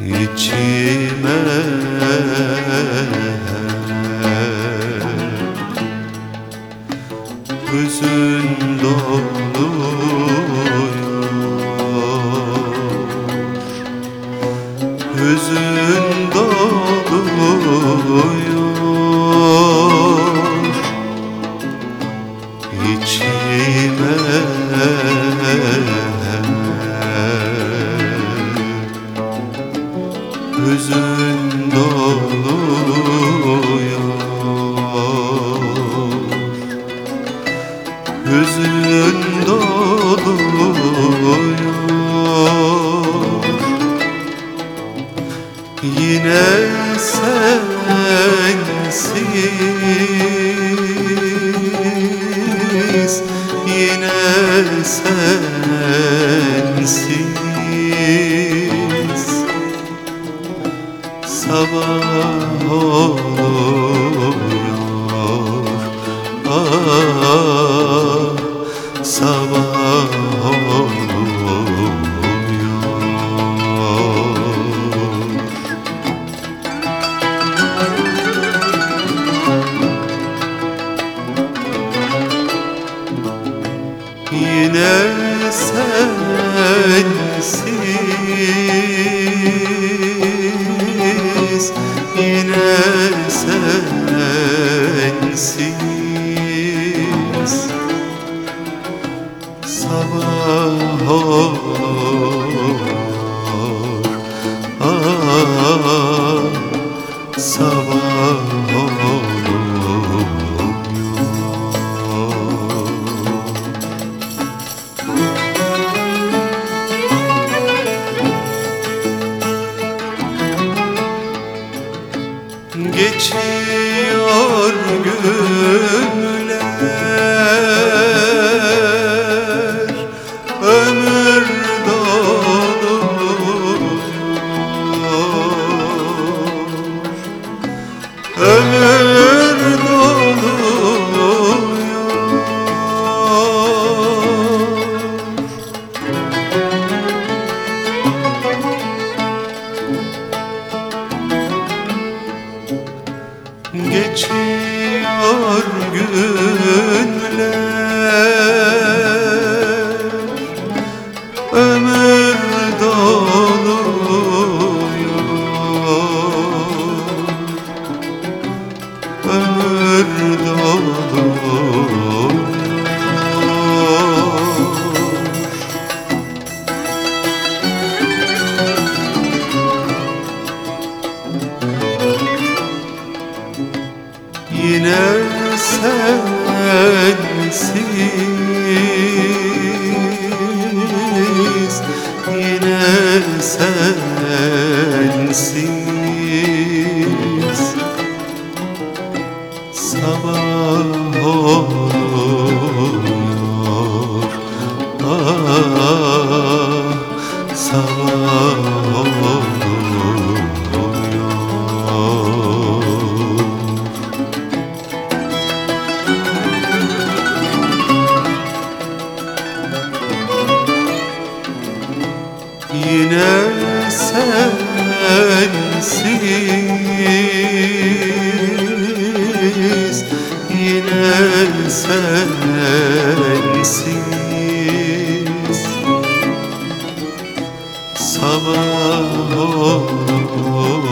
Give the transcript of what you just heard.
içime. Hüzün doluyor Hüzün doluyor içime Hüzün doluyor. Hüzün doluyor Yine sensiz Yine sensiz Sabah oluyor sensiz Sabah oluyor Ah sabah oluyor Geçiyor günler Ömür dolu Ömür doluyor Geçiyor günler. Ömür doluyor Ömür Yine sensiz. Yine sensiz. Sabah oluyor. Ah sabah oluyor Yine sensiz Yine sensiz. Sabah oluyor